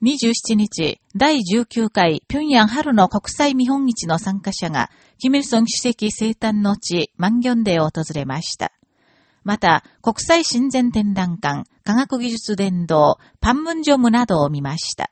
27日、第19回平壌春の国際見本市の参加者が、キム・イルソン主席生誕の地、万元デを訪れました。また、国際親善展覧館、科学技術伝道、パンムンジョムなどを見ました。